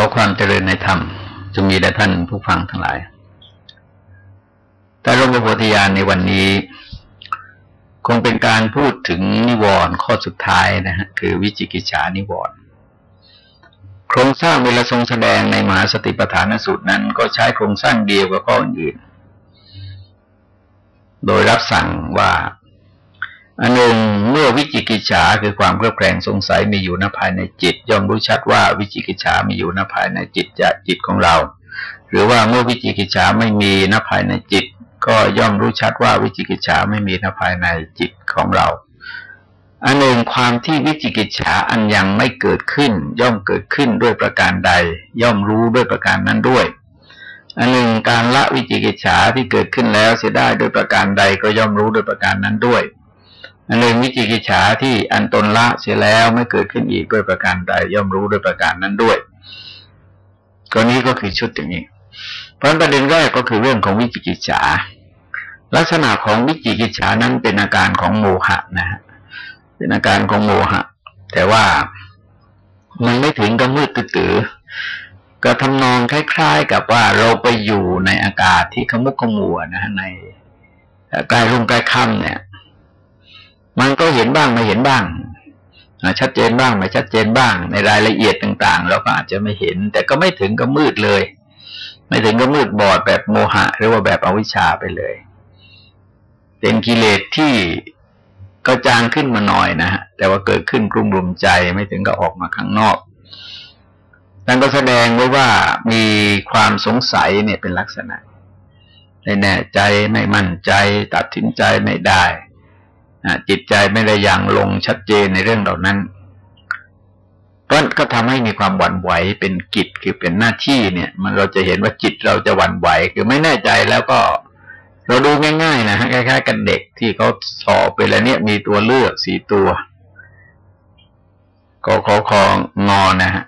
ขอความเจริญในธรรมจะมีแด่ท่านผู้ฟังทั้งหลาย แต่ร่มพระโพธิญาณในวันนี้ คงเป็นการพูดถึงนิวรณ์ข้อสุดท้ายนะฮะคือวิจิกิจฉานิวรณ์โครงสร้างเวลาทรงแสดงในมหาสติปัฏฐานสูตรนั้น ก็ใช้โครงสร้างเดียวกับข้ออื่น โดยรับสั่งว่า อันหนึ่งเมื่อวิจิกิจฉาคือความเครือบแคลงสงสัยมีอยู่ณภายในจิต ย่อมรู้ชัดว่าวิจิกิจฉามีอยู่ณภายในจิตจะจิตของเรา หรือว่าเมื่อวิจิกิจฉาไม่มีณภายในจิต ก็ย่อมรู้ชัดว่าวิจิกิจฉาไม่มีณภายในจิตของเราอันหนึ่งความที่วิจิกิจฉาอันยังไม่เกิดขึ้น ย่อมเกิดขึ้นด้วยประการใด ย่อมรู้ด้วยประการนั้นด้วย อันหนึ่งการละวิจิกิจฉาที่เกิดขึ้นแล้วเสียได้ด้วยประการใดก็ย่อมรู้ด้วยประการนั้นด้วย อันหนึ่งวิจิกิจฉาที่อันตนละเสียแล้วไม่เกิดขึ้นอีกด้วยประการใดย่อมรู้ด้วยประการนั้นด้วยก็นี้ก็คือชุดอย่างนี้ เพราะประเด็นแรกก็คือเรื่องของวิจิกิจฉาลักษณะของวิจิกิจฉานั้นเป็นอาการของโมหะนะฮะเป็นอาการของโมหะ แต่ว่ามันไม่ถึงกับมืดตื้อก็ทำนองคล้าย ๆ กับว่าเราไปอยู่ในอากาศที่ขมุกขมัวนะฮะในใกล้รุ่งใกล้ค่ำเนี่ย มันก็เห็นบ้างไม่เห็นบ้างชัดเจนบ้างไม่ชัดเจนบ้าง ในรายละเอียดต่าง ๆ เราก็อาจจะไม่เห็น แต่ก็ไม่ถึงกับมืดเลย ไม่ถึงกับมืดบอดแบบโมหะ หรือว่าแบบอวิชชาไปเลย เป็นกิเลสที่ก็จางขึ้นมาหน่อยนะฮะแต่ว่าเกิดขึ้นกลุ่มรุมใจไม่ถึงกับออกมาข้างนอกนั่นก็แสดงไว้ว่ามีความสงสัยเนี่ยเป็นลักษณะไม่แน่ใจไม่มั่นใจ ตัดสินใจไม่ได้ จิตใจไม่ได้ยังลงชัดเจนในเรื่องเหล่านั้นเพราะก็ทำให้มีความหวั่นไหวเป็นกิจคือเป็นหน้าที่เนี่ย มันเราจะเห็นว่าจิตเราจะหวั่นไหวคือไม่แน่ใจแล้วก็ เราดูง่ายๆนะคล้ายๆ กันเด็กที่เขาสอบไปแล้วเนี่ยมีตัวเลือกสี่ตัวก็ขอของงอนะฮะ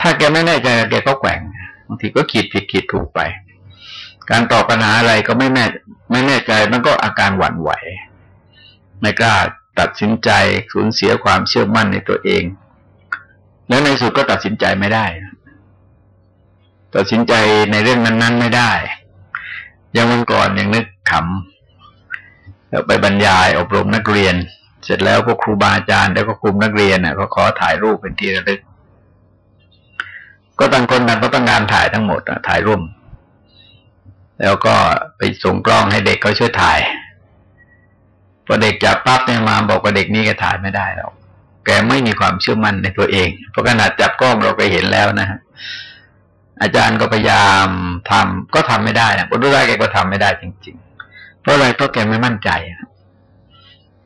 ถ้าแกไม่แน่ใจแกก็แกว่งบางทีก็คิดผิดคิดถูกไป การตอบปัญหาอะไรก็ไม่แน่ไม่แน่ใจมันก็อาการหวั่นไหว ไม่กล้าตัดสินใจสูญเสียความเชื่อมั่นในตัวเอง แล้วในสุดก็ตัดสินใจไม่ได้ ตัดสินใจในเรื่องนั้น ๆ ไม่ได้ยังวันก่อนยังนึกขำไปบรรยายอบรมนักเรียน เสร็จแล้วพวกครูบาอาจารย์แล้วก็คุมนักเรียนน่ะก็ขอถ่ายรูปเป็นที่ระลึก ก็ต่างคนต่างก็ต้องการถ่ายทั้งหมดถ่ายร่วมแล้วก็ไปส่งกล้องให้เด็กเขาช่วยถ่าย พอเด็กจับปั๊บเนี่ยมาบอกว่าเด็กนี้แกถ่ายไม่ได้หรอกแกไม่มีความเชื่อมั่นในตัวเอง เพราะขนาดจับกล้องเราไปเห็นแล้วนะฮะอาจารย์ก็พยายามทำก็ทำไม่ได้นะคนรู้ได้แกก็ทำไม่ได้จริง ๆ เพราะอะไรเพราะแกไม่มั่นใจ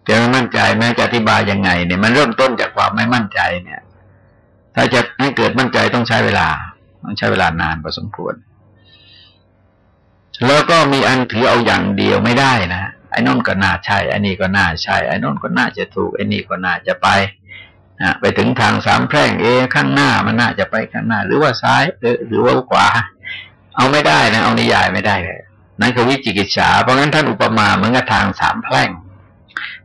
แกไม่มั่นใจแม้จะอธิบายยังไง เนี่ย มันเริ่มต้นจากความไม่มั่นใจเนี่ย ถ้าจะให้เกิดมั่นใจต้องใช้เวลา ต้องใช้เวลานานพอสมควร แล้วก็มีอันถือเอาอย่างเดียวไม่ได้นะ ไอ้นนก็น่าใช่ไอ้นี่ก็น่าใช่ไอ้นนก็น่าจะถูกไอ้นี่ก็น่าจะไปนะไปถึงทางสามแพร่งเอข้างหน้ามันน่าจะไปข้างหน้า หรือว่าซ้ายหรือหรือว่าขวา เอาไม่ได้นะ เอานิยายไม่ได้เลยนั่นคือวิจิกิจฉาเพราะงั้นท่านอุปมาเหมือนกับทางสามแพร่ง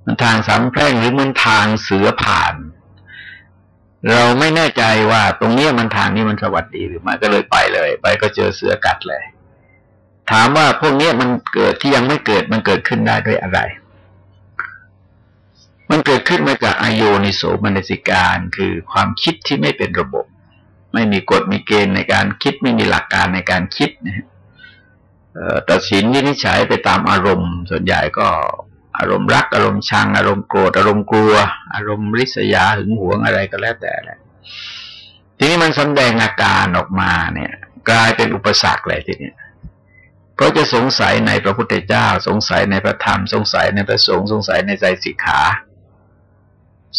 มันทางสามแพร่งหรือมันทางเสือผ่าน เราไม่แน่ใจว่าตรงนี้มันทางนี้มันสวัสดีหรือไม่ก็เลยไปเลย ไปก็เจอเสือกัดเลย ถามว่าพวกนี้มันเกิดที่ยังไม่เกิดมันเกิดขึ้นได้ด้วยอะไร มันเกิดขึ้นมาจากอโยนิโสมนสิการคือความคิดที่ไม่เป็นระบบ ไม่มีกฎมีเกณฑ์ในการคิดไม่มีหลักการในการคิดนะฮะตัดสินวินิจฉัยไปตามอารมณ์ ส่วนใหญ่ก็อารมณ์รัก อารมณ์ชัง อารมณ์โกรธอารมณ์กลัว อารมณ์ริษยาหึงหวงอะไรก็แล้วแต่แหละทีนี้มันแสดงอาการออกมาเนี่ย กลายเป็นอุปสรรคเลยทีนี้ เพราะจะสงสัยในพระพุทธเจ้า สงสัยในพระธรรม สงสัยในพระสงฆ์สงสัยในใจสิกขา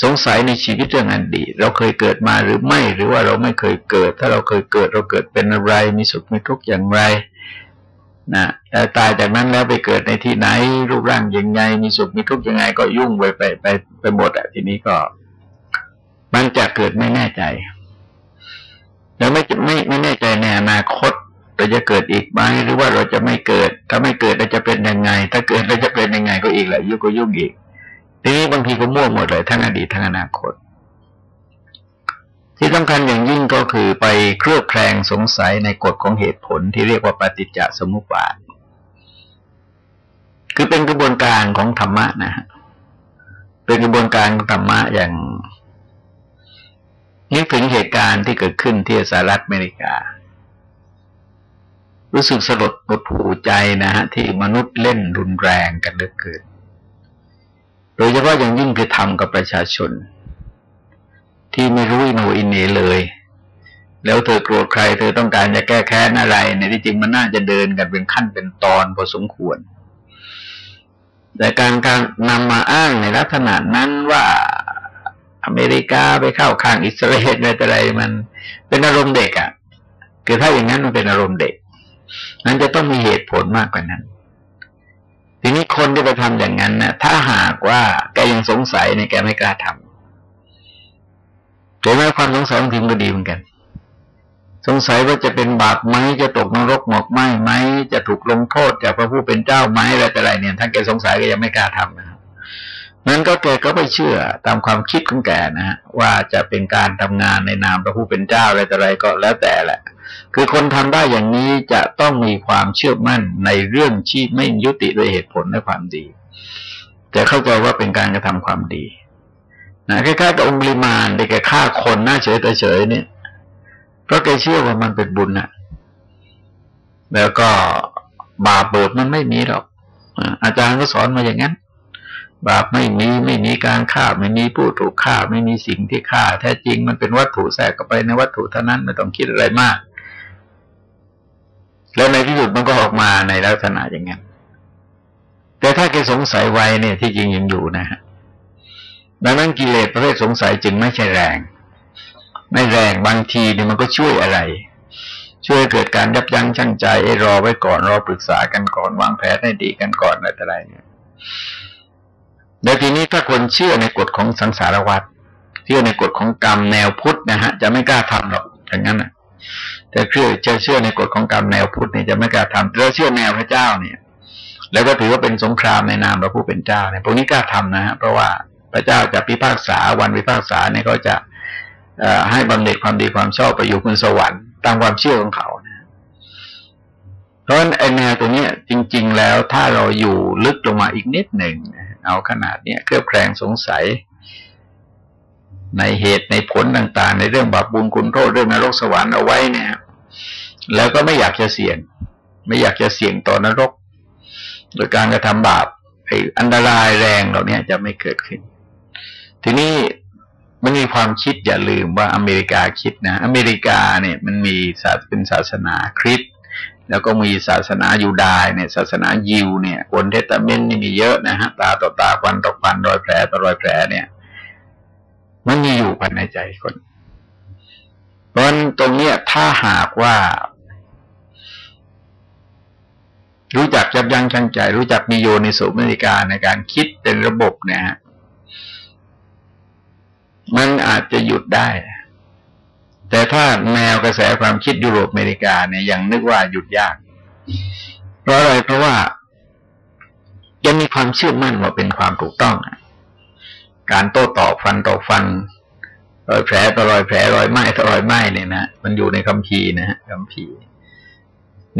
สงสัยในชีวิตเรื่องอดีตเราเคยเกิดมาหรือไม่หรือว่าเราไม่เคยเกิด ถ้าเราเคยเกิดเราเกิดเป็นอะไร มีสุขมีทุกข์อย่างไรนะแต่ตายจากนั้นแล้วไปเกิดในที่ไหน รูปร่างยังไง มีสุขมีทุกข์ยังไง ก็ยุ่งไปไปไปไปหมดอะทีนี้ก็มันจะเกิดไม่แน่ใจ แล้วไม่ไม่ไม่แน่ใจในอนาคต เราจะเกิดอีกไหมหรือว่าเราจะไม่เกิด ถ้าไม่เกิดเราจะเป็นยังไง ถ้าเกิดเราจะเป็นยังไงก็อีกแหละยุ่งก็ยุ่งอีกทีนี้บางทีก็มั่วหมดเลยทั้งอดีตทั้งอนาคต ที่สำคัญอย่างยิ่งก็คือไปเครือบแคลงสงสัยในกฎของเหตุผลที่เรียกว่าปฏิจจสมุปบาท คือเป็นกระบวนการของธรรมะนะฮะเป็นกระบวนการของธรรมะอย่างนึกถึงเหตุการณ์ที่เกิดขึ้นที่สหรัฐอเมริกา รู้สึกสลดปวดหูใจนะฮะที่มนุษย์เล่นรุนแรงกันเหลือเกิน โดยเฉพาะอย่างยิ่งคือทำกับประชาชน ที่ไม่รู้อินโนอินเนเลย แล้วเธอโกรธใคร เธอต้องการจะแก้แค้นอะไร ในที่จริงมันน่าจะเดินกันเป็นขั้นเป็นตอนพอสมควร แต่การการนำมาอ้างในลักษณะนั้นว่าอเมริกาไปเข้าข้างอิสราเอลอะไรมันเป็นอารมณ์เด็กอะ่ะ คือถ้าอย่างนั้นมันเป็นอารมณ์เด็ก นั้นจะต้องมีเหตุผลมากกว่านั้น ทีนี้คนที่ไปทำอย่างนั้นนะถ้าหากว่าแกยังสงสัยในแกไม่กล้าทำถึงแม้ความสงสัยของทีก็ดีเหมือนกัน สงสัยว่าจะเป็นบาปไหมจะตกนรกหมกไหมไหมจะถูกลงโทษจากพระผู้เป็นเจ้าไหมอะไรแต่ไรเนี่ย ถ้าแกสงสัยก็ยังไม่กล้าทำนะครับนั้นก็แกก็ไปเชื่อตามความคิดของแกนะฮะว่าจะเป็นการทำงานในนามพระผู้เป็นเจ้าอะไรต่ออะไรก็แล้วแต่แหละ คือคนทำได้อย่างนี้จะต้องมีความเชื่อมั่นในเรื่องที่ไม่ยุติด้วยเหตุผลและความดี แต่เข้าใจว่าเป็นการกระทำความดีนะคล้ายๆกับองค์ลิมานที่แกฆ่าคนหน้าเฉยแต่เฉยเนี่ยเพราะแกเชื่อว่ามันเป็นบุญนะแล้วก็บาปเบิดมันไม่มีหรอกอาจารย์ก็สอนมาอย่างนั้นบาปไม่มีไม่มีการฆ่า ไม่มีผู้ถูกฆ่า ไม่มีสิ่งที่ฆ่า แท้จริงมันเป็นวัตถุแทรกเข้าไปในวัตถุเท่านั้นไม่ต้องคิดอะไรมาก แล้วในที่สุดมันก็ออกมาในลักษณะอย่างนั้นแต่ถ้าแกสงสัยไว้เนี่ยที่จริงยังอยู่นะฮะดังนั้นกิเลสประเภทสงสัยจึงไม่ใช่แรง ไม่แรงบางทีเนี่ยมันก็ช่วยอะไร ช่วยเกิดการยับยั้งชั่งใจไอ้รอไว้ก่อนรอปรึกษากันก่อนวางแผนให้ดีกันก่อนอะไรต่ออะไรเนี่ยแล้วทีนี้ถ้าคนเชื่อในกฎของสังสารวัฏเชื่อในกฎของกรรมแนวพุทธนะฮะ จะไม่กล้าทำหรอกอย่างนั้นนะ แต่เชื่อจะเชื่อในกฎของกรรมแนวพุทธเนี่ยจะไม่กล้าทำแล้วเชื่อแนวพระเจ้าเนี่ย แล้วก็ถือว่าเป็นสงครามในนามพระผู้เป็นเจ้าเนี่ยพวกนี้กล้าทำนะฮะเพราะว่าพระเจ้าจะพิพากษาวันพิพากษาเนี่ยก็จะให้บำเหน็จความดีความชอบไปอยู่บนสวรรค์ตามความเชื่อของเขานะเพราะฉะนั้นไอแนวตัวเนี้ยจริง ๆ แล้วถ้าเราอยู่ลึกลงมาอีกนิดหนึ่งเอาขนาดเนี้ยเครือบแคลงสงสัย ในเหตุในผลต่าง ๆ ในเรื่องบาปบุญคุณโทษเรื่องนรกสวรรค์เอาไว้เนี่ย แล้วก็ไม่อยากจะเสี่ยง ไม่อยากจะเสี่ยงต่อนรก โดยการกระทำบาปไอ้อันตรายแรงเหล่านี้จะไม่เกิดขึ้น ทีนี้มันมีความคิดอย่าลืมว่าอเมริกาคิดนะ อเมริกาเนี่ยมันมีศาสเป็นศาสนาคริสต์แล้วก็มีศาสนายูดายเนี่ยศาสนายิวเนี่ยคนเทตเมนนี่มีเยอะนะฮะตาต่อตาควันต่อควันรอยแผลต่อรอยแผลเนี่ย มันมีอยู่ภายในใจคน เพราะฉะนั้นตรงเนี้ยถ้าหากว่า รู้จักยับยั้งชั่งใจ รู้จักมีโยนิสุมริกาในการคิดเป็นระบบเนี่ยมันอาจจะหยุดได้ แต่ถ้าแนวกระแสความคิดยุโรปอเมริกาเนี่ยยังนึกว่าหยุดยาก เพราะอะไรเพราะว่ายังมีความเชื่อมั่นว่าเป็นความถูกต้อง การโต้ตอบฟันต่อฟันรอยแผลต่อรอยแผลรอยไหม้ต่อรอยไหม้เนี่ยนะมันอยู่ในคำพีนะฮะคำพี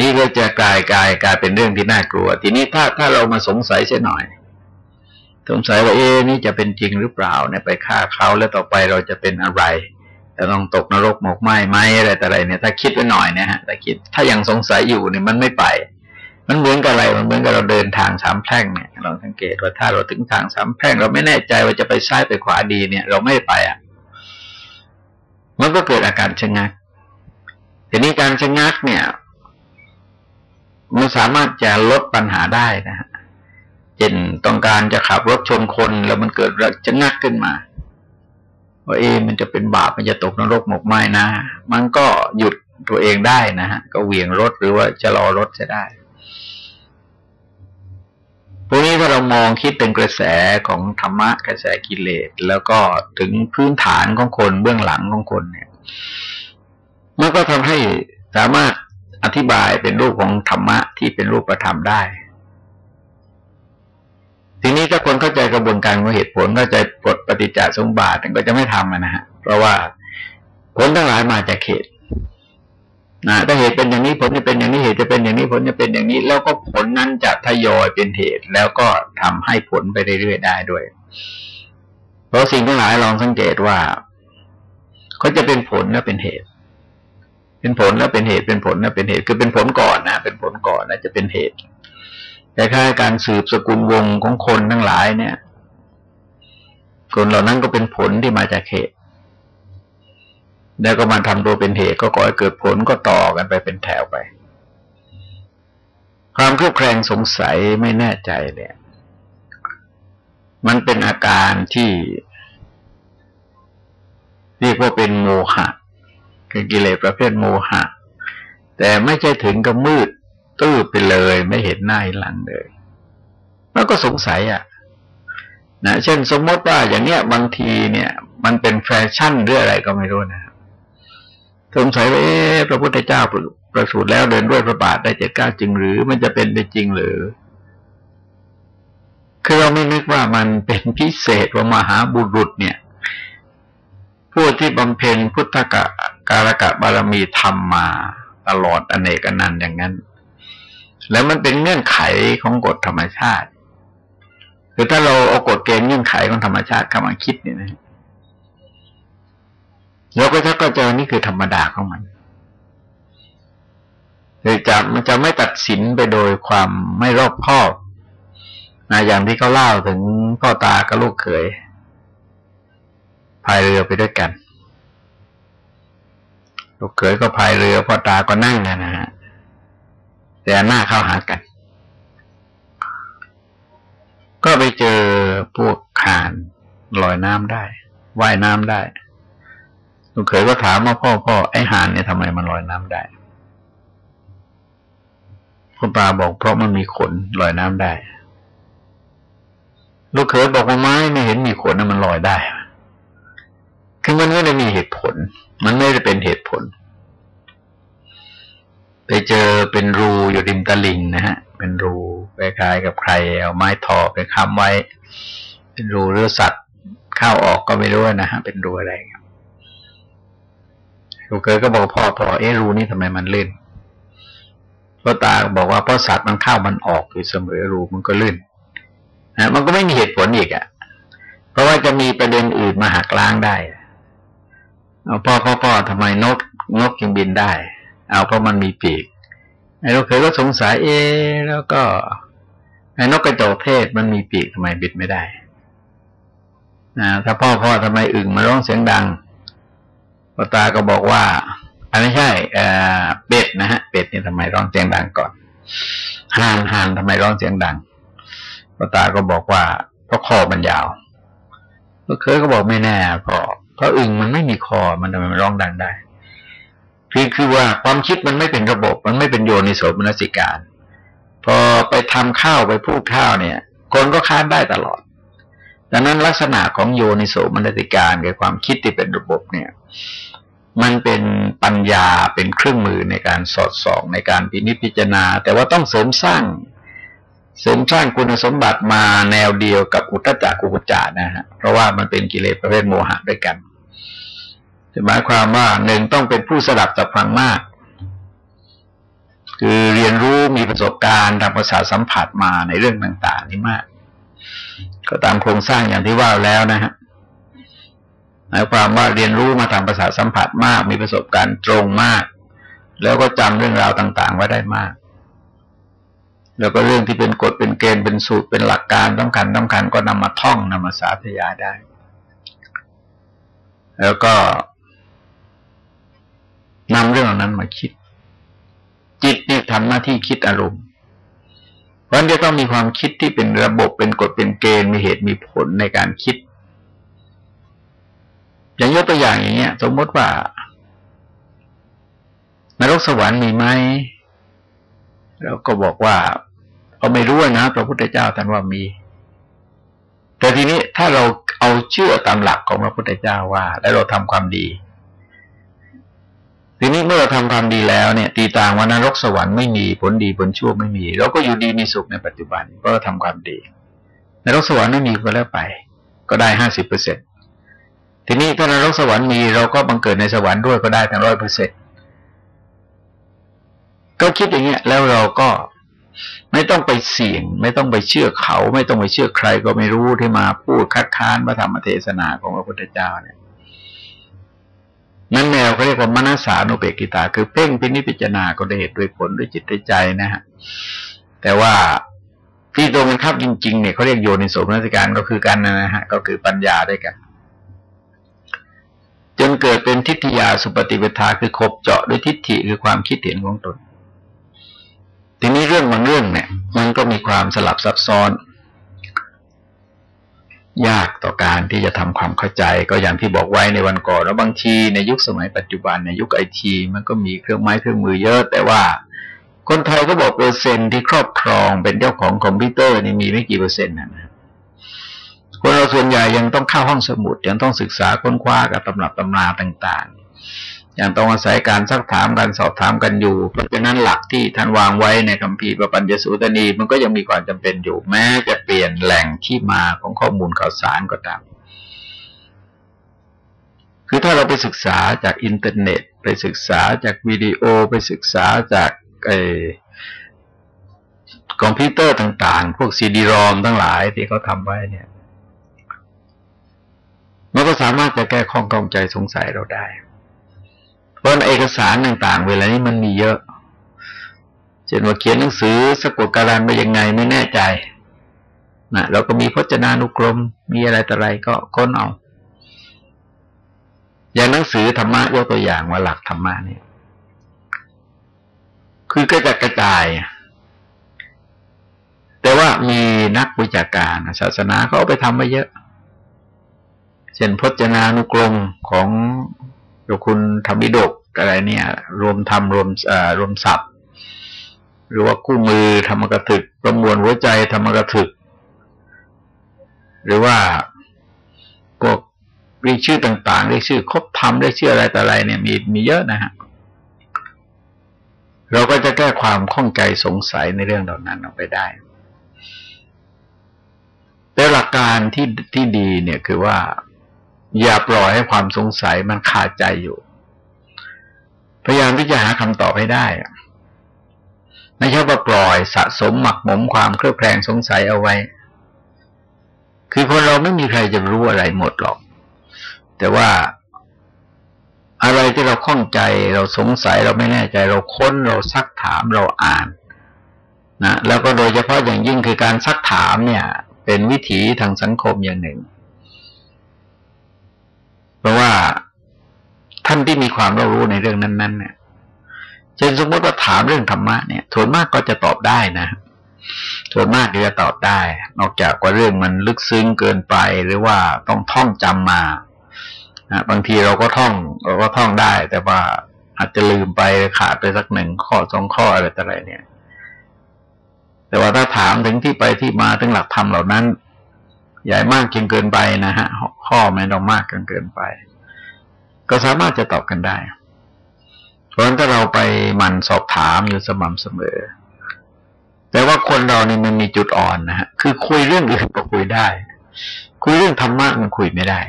นี่ก็จะกลายกลายกลายเป็นเรื่องที่น่ากลัว ทีนี้ถ้าถ้าเรามาสงสัยเสียหน่อย สงสัยว่าเอ๊นี่จะเป็นจริงหรือเปล่าเนี่ยไปฆ่าเขาแล้วต่อไปเราจะเป็นอะไรจะต้องตกนรกหมกไหมไหมอะไรแต่อะไรเนี่ย ถ้าคิดไว้หน่อยเนี่ยฮะแต่คิดถ้ายังสงสัยอยู่เนี่ยมันไม่ไป มันเหมือนกับอะไรมันเหมือนกับเราเดินทางสามแพร่งเนี่ยลองสังเกตว่าถ้าเราถึงทางสามแพร่ง เราไม่แน่ใจว่าจะไปซ้ายไปขวาดีเนี่ย เราไม่ไปอะมันก็เกิดอาการชะงักทีนี้การชะงักเนี่ย มันสามารถจะลดปัญหาได้นะฮะเช่นต้องการจะขับรถชนคนแล้วมันเกิดชะงักขึ้นมาว่าเอมันจะเป็นบาปมันจะตกนรกหมกไหมนะ มันก็หยุดตัวเองได้นะฮะ ก็เหวี่ยงรถหรือว่าจะรอรถจะได้พวกนี้ถ้าเรามองคิดเป็นกระแสของธรรมะกระแสกิเลส แล้วก็ถึงพื้นฐานของคนเบื้องหลังของคนเนี่ย มันก็ทำให้สามารถ อธิบายเป็นรูปของธรรมะที่เป็นรูปประธรรมได้ ทีนี้ถ้าคนเข้าใจกระบวนการของเหตุผลเข้าใจกฎปฏิจจสมบาทก็จะไม่ทำนะฮะเพราะว่าผลทั้งหลายมาจากเหตุนะถ้าเหตุเป็นอย่างนี้ผลจะเป็นอย่างนี้เหตุจะเป็นอย่างนี้ผลจะเป็นอย่างนี้ แล้วก็ผลนั้นจะทยอยเป็นเหตุ แล้วก็ทำให้ผลไปเรื่อยๆได้ด้วย เพราะสิ่งทั้งหลายลองสังเกตว่าเขาจะเป็นผลและเป็นเหตุ เป็นผลแล้วเป็นเหตุเป็นผลแล้วเป็นเหตุคือเป็นผลก่อนนะเป็นผลก่อนแล้วจะเป็นเหตุแต่ค่การสืบสกุลวงของคนทั้งหลายเนี่ย คนเหล่านั้นก็เป็นผลที่มาจากเหตุแล้วก็มาทำตัวเป็นเหตุก็ก่อให้เกิดผลก็ต่อกันไปเป็นแถวไป ความเครือบแคลงสงสัยไม่แน่ใจเนี่ย มันเป็นอาการที่ เรียกว่าเป็นโมหะ คือกิเลสประเภทโมหะ แต่ไม่ใช่ถึงกับมืดตื้อไปเลย ไม่เห็นหน้าหลังเลย แล้วก็สงสัยอะนะเช่นสมมติว่าอย่างเนี้ยบางทีเนี่ย มันเป็นแฟชั่นหรืออะไรก็ไม่รู้นะสงสัยว่าเอ๊ะพระพุทธเจ้าประสูติแล้วเดินด้วยพระบาทได้เจ็ดก้าจริงหรือมันจะเป็นไปจริงหรือ คือเราไม่นึกว่ามันเป็นพิเศษว่ามหาบุรุษเนี่ย ผู้ที่บำเพ็ญพุทธกะ การกะบารมีทำมาตลอดอเนกนันต์อย่างนั้น แล้วมันเป็นเงื่อนไขของกฎธรรมชาติ คือถ้าเราเอากฎเกณฑ์เงื่อนไขของธรรมชาติเข้ามาคิดเนี่ยนะเราก็จะก็เจอนี่คือธรรมดาของมันคือจะมันจะไม่ตัดสินไปโดยความไม่รอบคอบนะอย่างที่เขาเล่าถึงพ่อตากับลูกเขยพายเรือไปด้วยกัน ลูกเขยก็พายเรือพ่อตาก็นั่งนะฮะแต่หน้าเข้าหากัน ก็ไปเจอพวกขานลอยน้ำได้ว่ายน้ำได้ลูกเขยก็ถามว่าพ่อพ่อไอ้ห่านเนี่ยทำไมมันลอยน้ำได้คุณปาบอกเพราะมันมีขนลอยน้ำได้ ลูกเขยบอกว่าไม้ไม่เห็นมีขนนะมันลอยได้ คือมันไม่ได้มีเหตุผล มันไม่ได้เป็นเหตุผล ไปเจอเป็นรูอยู่ริมตลิ่งนะฮะ เป็นรูคล้ายๆกับใคร เอาไม้ทอไปค้ำไว้ เป็นรูเรือสัตว์เข้าออกก็ไม่รู้นะฮะ เป็นรูอะไรลูกเคยก็บอกพ่อพ่อเอ๊รูนี่ทำไมมันลื่นพ่อตาบอกว่าเพราะสัตว์มันเข้ามันออกอยู่เสมอรูมันก็ลื่นนะมันก็ไม่มีเหตุผลอีกอะ่ะ เพราะว่าจะมีประเด็นอื่นมาหักล้างได้ เอาพ่อพ่อพ่อทำไมนกนกยังบินได้ เอาเพราะมันมีปีกไอ้ลูกเคยก็สงสัยเอ แล้วก็ไอ้นกกระจอกเทศมันมีปีกทำไมบินไม่ได้นะถ้าพ่อพ่อทำไมอึ่งมาร้องเสียงดังพ่อตาก็บอกว่าอันไม่ใช่เอเป็ดนะฮะเป็ดนี่ทำไมร้องเสียงดังก่อนห่านห่านทำไมร้องเสียงดังพ่อตาก็บอกว่าเพราะคอมันยาวลูกเคยก็บอกไม่แน่พอ เพราะอึ่งมันไม่มีคอมันทำไมมันร้องดังได้คือคือว่าความคิดมันไม่เป็นระบบ มันไม่เป็นโยนิโสมนสิการ พอไปทำข้าวไปพูดข้าวเนี่ย คนก็ค้านได้ตลอด ดังนั้นลักษณะของโยนิโสมนสิการกับความคิดที่เป็นระบบเนี่ย มันเป็นปัญญาเป็นเครื่องมือในการสอดส่องในการพินิจพิจารณา แต่ว่าต้องเสริมสร้าง เสริมสร้างคุณสมบัติมาแนวเดียวกับอุตจักกุกุจานะฮะเพราะว่ามันเป็นกิเลสประเภทโมหะด้วยกันหมายความว่าหนึ่งต้องเป็นผู้สดับจับฟังมาก คือเรียนรู้มีประสบการณ์ทางภาษาสัมผัสมาในเรื่องต่าง ๆ นี้มาก ก็ตามโครงสร้างอย่างที่ว่าแล้วนะฮะหมายความว่าเรียนรู้มาทางภาษาสัมผัสมาก มีประสบการณ์ตรงมาก แล้วก็จำเรื่องราวต่าง ๆ ไว้ได้มาก แล้วก็เรื่องที่เป็นกฎเป็นเกณฑ์เป็นสูตรเป็นหลักการต้องการต้องการก็นำมาท่องนำมาสาธยายได้ แล้วก็นำเรื่องนั้นมาคิด จิตเนี่ยทำหน้าที่คิดอารมณ์ เพราะจะต้องมีความคิดที่เป็นระบบเป็นกฎเป็นเกณฑ์มีเหตุมีผลในการคิด อย่างยกตัวอย่างอย่างเงี้ย สมมติว่านรกสวรรค์มีไหม เราก็บอกว่าเราไม่รู้นะพระพุทธเจ้าท่านว่ามี แต่ทีนี้ถ้าเราเอาเชื่อตามหลักของพระพุทธเจ้าว่า แล้วเราทำความดี ทีนี้เมื่อเราทำความดีแล้วเนี่ย ตีต่างว่านรกสวรรค์ไม่มีผลดีผลชั่วไม่มี เราก็อยู่ดีมีสุขในปัจจุบันเพราะเราทำความดีนรกสวรรค์ไม่มีก็แล้วไป ก็ได้ห้าสิบเปอร์เซ็นตทีนี้ถ้านรกสวรรค์มีเราก็บังเกิดในสวรรค์ด้วยก็ได้ทั้งร้อยเปอร์เซ็นต ก็คิดอย่างเงี้ยแล้วเราก็ไม่ต้องไปเสี่ยง ไม่ต้องไปเชื่อเขา ไม่ต้องไปเชื่อใครก็ไม่รู้ที่มาพูดคัดค้านพระธรรมเทศนาของพระพุทธเจ้าเนี่ยนั่นแนวเขาเรียกว่ามนสานุเบกิตา คือเพ่งพินิจพิจารณาก็ได้เหตุด้วยผลด้วยจิตด้วยใจนะฮะแต่ว่าที่ตรงกันข้ามจริง ๆ เนี่ยเขาเรียกโยนิโสมนสิการก็คือกันนะฮะก็คือปัญญาด้วยกัน จนเกิดเป็นทิฏฐิยาสุปฏิปทาคือขบเจาะด้วยทิฏฐิคือความคิดเห็นของตน ทีนี้เรื่องบางเรื่องเนี่ย มันก็มีความสลับซับซ้อน ยากต่อการที่จะทำความเข้าใจ ก็อย่างที่บอกไว้ในวันก่อนแล้วบางทีในยุคสมัยปัจจุบันในยุคไอทีมันก็มีเครื่องไม้เครื่องมือเยอะ แต่ว่าคนไทยก็บอกเปอร์เซ็นที่ครอบครองเป็นเจ้าของคอมพิวเตอร์นี่มีไม่กี่เปอร์เซ็นต์นะคนเราส่วนใหญ่ยังต้องเข้าห้องสมุดยังต้องศึกษาค้นคว้ากับตำรับตำราต่าง อย่างต้องอาศัยการซักถามการสอบถามกันอยู่ เพราะฉะนั้นหลักที่ท่านวางไว้ในคำพีประปัญญสูตรนีมันก็ยังมีความจำเป็นอยู่ แม้จะเปลี่ยนแหล่งที่มาของข้อมูลข่าวสารก็ตาม คือถ้าเราไปศึกษาจากอินเทอร์เน็ต ไปศึกษาจากวิดีโอไปศึกษาจากไอคอมพิวเตอร์ต่าง ๆ พวกซีดีรอมทั้งหลายที่เขาทำไว้เนี่ยมันก็สามารถจะแก้ข้องกองใจสงสัยเราได้ เพราะเอกสารต่าง ๆ เวลานี้มันมีเยอะเช่นว่าเขียนหนังสือสะกดการันไปยังไงไม่แน่ใจนะเราก็มีพจนานุกรม มีอะไรต่ออะไรก็ค้นเอา อย่างหนังสือธรรมะยกตัวอย่างว่าหลักธรรมะเนี่ย คือก็จะกระจาย แต่ว่ามีนักวิชาการศาสนาเขาเอาไปทำมาเยอะ เช่นพจนานุกรมของโยคุณธรรมิดก อะไรเนี่ย รวมทำรวมรวมศัพท์ หรือว่าคู่มือธรรมกถึกประมวลหัวใจธรรมกถึก หรือว่าพวกเรียกชื่อต่างๆเรียกชื่อครบธรรมเรียกชื่ออะไรแต่อะไรเนี่ยมีมีเยอะนะฮะเราก็จะแก้ความข้องใจสงสัยในเรื่องเหล่านั้นออกไปได้ แต่หลักการที่ที่ดีเนี่ยคือว่า อย่าปล่อยให้ความสงสัยมันขาดใจอยู่ พยายามที่จะหาคำตอบให้ได้ไม่ใช่ว่าปล่อยสะสมหมักหมมความเครือบแคลงสงสัยเอาไว้ คือคนเราไม่มีใครจะรู้อะไรหมดหรอก แต่ว่าอะไรที่เราข้องใจเราสงสัยเราไม่แน่ใจ เราค้นเราซักถามเราอ่านนะแล้วก็โดยเฉพาะอย่างยิ่งคือการซักถามเนี่ย เป็นวิถีทางสังคมอย่างหนึ่ง เพราะว่า ท่านที่มีความรู้ในเรื่องนั้นๆเนี่ยเช่นสมมติว่าถามเรื่องธรรมะเนี่ยส่วนมากก็จะตอบได้นะส่วนมากจะตอบได้ นอกจากว่าเรื่องมันลึกซึ้งเกินไปหรือว่าต้องท่องจำมาบางทีเราก็ท่องเราก็ท่องได้ แต่ว่าอาจจะลืมไปขาดไปสักหนึ่งข้อสองข้ออะไรต่ออะไรเนี่ย แต่ว่าถ้าถามถึงที่ไปที่มาถึงหลักธรรมเหล่านั้น ใหญ่มากจนเกินไปนะฮะข้อไม่ต้องมากจนเกินไป ก็สามารถจะตอบกันได้ เพราะฉะนั้นถ้าเราไปมันสอบถามอยู่สม่ำเสมอ แต่ว่าคนเราเนี่ยมันมีจุดอ่อนนะฮะคือคุยเรื่องอื่นก็คุยได้ คุยเรื่องธรรมะมันคุยไม่ได้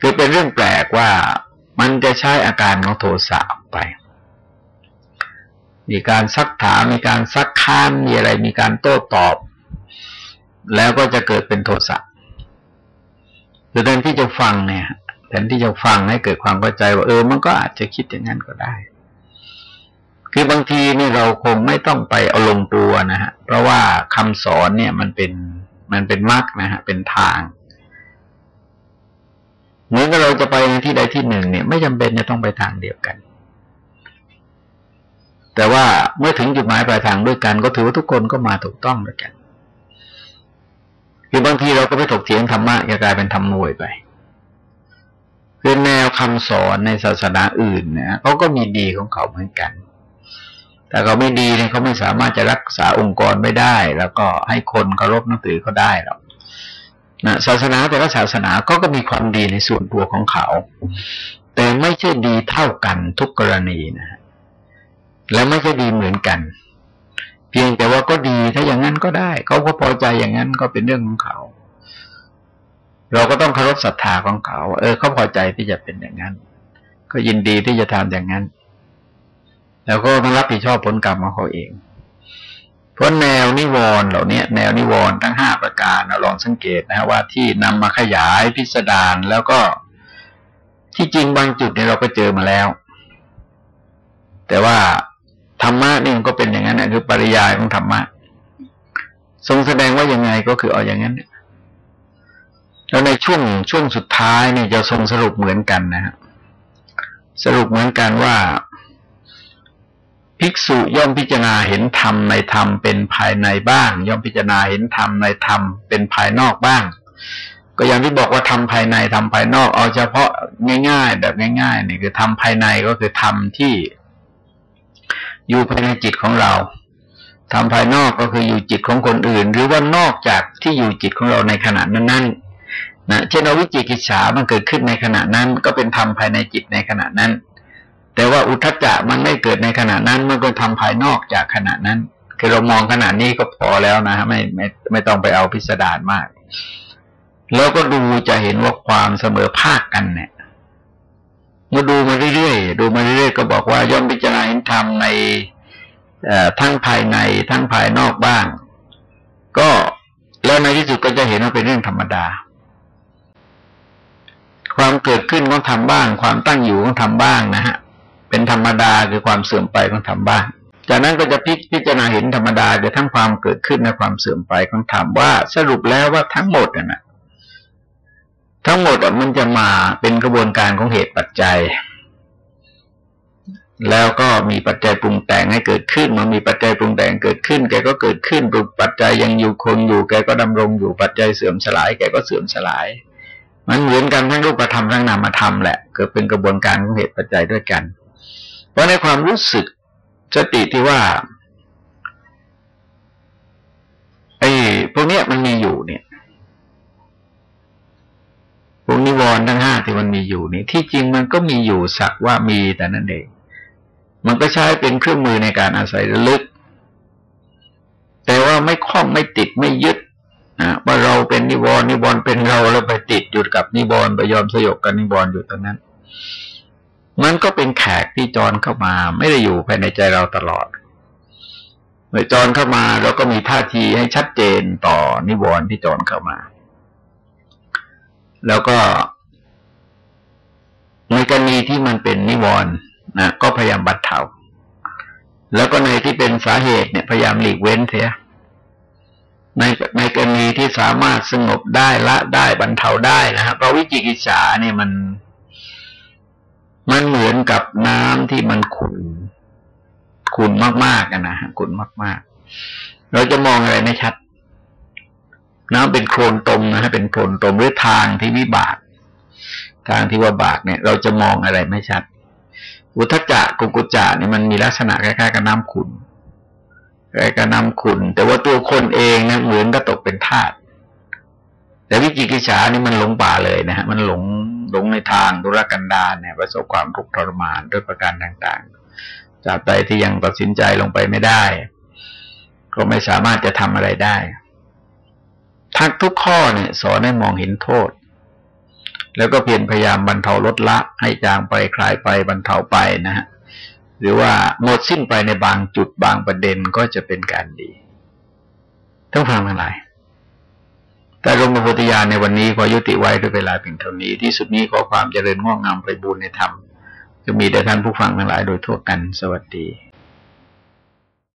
คือเป็นเรื่องแปลกว่ามันจะใช้อาการของโทสะไป มีการซักถาม มีการซักค้านมีอะไร มีการโต้ตอบ แล้วก็จะเกิดเป็นโทสะหรือแทนที่จะฟังเนี่ย แทนที่จะฟังให้เกิดความเข้าใจว่าเออ มันก็อาจจะคิดอย่างนั้นก็ได้ คือบางทีนี่เราคงไม่ต้องไปเอาลงตัวนะฮะ เพราะว่าคำสอนเนี่ยมันเป็นมันเป็นมรรคนะฮะ เป็นทางเหมือนกับเราจะไปที่ใดที่หนึ่งเนี่ย ไม่จำเป็นจะต้องไปทางเดียวกัน แต่ว่าเมื่อถึงจุดหมายปลายทางด้วยกัน ก็ถือว่าทุกคนก็มาถูกต้องด้วยกันคือบางทีเราก็ไปถกเถียงธรรมะจะกลายเป็นทำนวยไป คือแนวคำสอนในศาสนาอื่นเนี่ยเขาก็มีดีของเขาเหมือนกัน แต่เขาไม่ดีเนี่ยเขาไม่สามารถจะรักษาองค์กรไม่ได้ แล้วก็ให้คนเคารพนับถือเขาได้หรอกนะศาสนาแต่ละศาสนาก็ก็มีความดีในส่วนตัวของเขา แต่ไม่ใช่ดีเท่ากันทุกกรณีนะ และไม่ใช่ดีเหมือนกัน เพียงแต่ว่าก็ดีถ้าอย่างนั้นก็ได้ เขาก็พอใจอย่างนั้นก็เป็นเรื่องของเขา เราก็ต้องเคารพศรัทธาของเขา เออเขาพอใจที่จะเป็นอย่างนั้น ก็ยินดีที่จะทำอย่างนั้น แล้วก็ต้องรับผิดชอบผลกรรมของเขาเอง เพราะแนวนิวรณ์เหล่านี้แนวนิวรณ์ทั้งห้าประการเราลองสังเกตนะฮะว่าที่นำมาขยายพิสดารแล้วก็ที่จริงบางจุดเนี่ยเราก็เจอมาแล้ว แต่ว่าธรรมะนี่มันก็เป็นอย่างนั้นนะคือปริยายของธรรมะทรงแสดงว่ายังไงก็คือเอาอย่างนั้น แล้วในช่วงช่วงสุดท้ายเนี่ยจะทรงสรุปเหมือนกันนะฮะสรุปเหมือนกันว่า ภิกษุย่อมพิจารณาเห็นธรรมในธรรมเป็นภายในบ้าง ย่อมพิจารณาเห็นธรรมในธรรมเป็นภายนอกบ้าง ก็อย่างที่บอกว่าทำภายในทำภายนอกเอาเฉพาะง่าย ๆ แบบง่ายๆนี่คือทำภายในก็คือทำที่ อยู่ภายในจิตของเราทำภายนอกก็คืออยู่จิตของคนอื่น หรือว่านอกจากที่อยู่จิตของเราในขณะนั้นๆ นะเช่นเอาวิจิกิจฉามันเกิดขึ้นในขณะนั้น ก็เป็นธรรมภายในจิตในขณะนั้น แต่ว่าอุทจจะมันไม่เกิดในขณะนั้นมันก็ทำภายนอกจากขณะนั้น คือเรามองขณะนี้ก็พอแล้วนะไม่ไม่ไม่ต้องไปเอาพิสดารมาก แล้วก็ดูจะเห็นว่าความเสมอภาคกันเนี่ยมาดูมาเรื่อยๆดูมาเรื่อยๆก็บอกว่าย่อมพิจารณาเห็นธรรมในทั้งภายในทั้งภายนอกบ้าง ก็แล้วในที่สุดก็จะเห็นว่าเป็นเรื่องธรรมดา ความเกิดขึ้นของธรรมบ้าง ความตั้งอยู่ของธรรมบ้างนะฮะเป็นธรรมดาคือความเสื่อมไปของธรรมบ้าง จากนั้นก็จะพิพจารณาเห็นธรรมดาโดยทั้งความเกิดขึ้นและความเสื่อมไปของธรรมว่าสรุปแล้วว่าทั้งหมดนะทั้งหมดมันจะมาเป็นกระบวนการของเหตุปัจจัย แล้วก็มีปัจจัยปรุงแต่งให้เกิดขึ้นมันมีปัจจัยปรุงแต่งเกิดขึ้น แกก็เกิดขึ้นปรูปปัจจัยยังอยู่คงอยู่ แกก็ดำรงอยู่ปัจจัยเสื่อมสลาย แกก็เสื่อมสลาย มันเหมือนกันทั้งรูปธรรมทั้งนามธรรมแหละเกิดเป็นกระบวนการของเหตุปัจจัยด้วยกัน เพราะในความรู้สึกสติที่ว่าไอ้พวกเนี้ยมันมีอยู่เนี่ยวกนิวรณ์ทั้งห้าที่มันมีอยู่นี่ที่จริงมันก็มีอยู่สักว่ามีแต่นั่นเองมันก็ใช้เป็นเครื่องมือในการอาศัยระลึก แต่ว่าไม่คล้องไม่ติดไม่ยึด นะว่าเราเป็นนิวรณ์นิวรณ์เป็นเราแล้วไปติดหยุดกับนิวรณ์ไปยอมสยบกับนิวรณ์อยู่ตรงนั้น มันก็เป็นแขกที่จรเข้ามา ไม่ได้อยู่ภายในใจเราตลอดเมื่อจรเข้ามาเราก็มีท่าทีให้ชัดเจนต่อนิวรณ์ที่จรเข้ามา แล้วก็ในกรณีที่มันเป็นนิวรณ์นะก็พยายามบัดเทาแล้วก็ในที่เป็นสาเหตุเนี่ยพยายามหลีกเว้นเสีย ในในกรณีที่สามารถสงบได้ละได้บรรเทาได้นะครับเพราะวิจิกิจฉาเนี่ยมัน มันเหมือนกับน้ำที่มันขุ่นขุ่นมากๆกันนะฮะขุ่นมาก ๆ เราจะมองอะไรไม่ชัด น้ำเป็นโคลนตมนะฮะเป็นโคลนตมหรือทางที่วิบาก ทางที่ว่าบากเนี่ย เราจะมองอะไรไม่ชัดอุทจจะกุกุจจะเนี่ยมันมีลักษณะคล้ายๆกับน้ำขุน กับน้ำขุนแต่ว่าตัวคนเองนะเหมือนก็ตกเป็นธาตุแต่วิจิกิจฉานี่มันหลงป่าเลยนะฮะมันหลงหลงในทางดุรกันดารเนี่ยประสบความทุกข์ทรมานด้วยประการต่างๆจากใจที่ยังตัดสินใจลงไปไม่ได้ ก็ไม่สามารถจะทำอะไรได้ทักทุกข้อเนี่ยสอนให้มองเห็นโทษ แล้วก็เพียรพยายามบรรเทาลดละให้จางไปคลายไปบรรเทาไปนะฮะ หรือว่าหมดสิ้นไปในบางจุดบางประเด็นก็จะเป็นการดีต้องฟังทั้งหลายแต่ลงมาพุทธญาณในวันนี้ขอยุติไว้ด้วยเวลาเพียงเท่านี้ ที่สุดนี้ขอความเจริญงอกงามไปบูรณนธรรมจะมีแด่ท่านผู้ฟังทั้งหลายโดยทั่วกันสวัสดี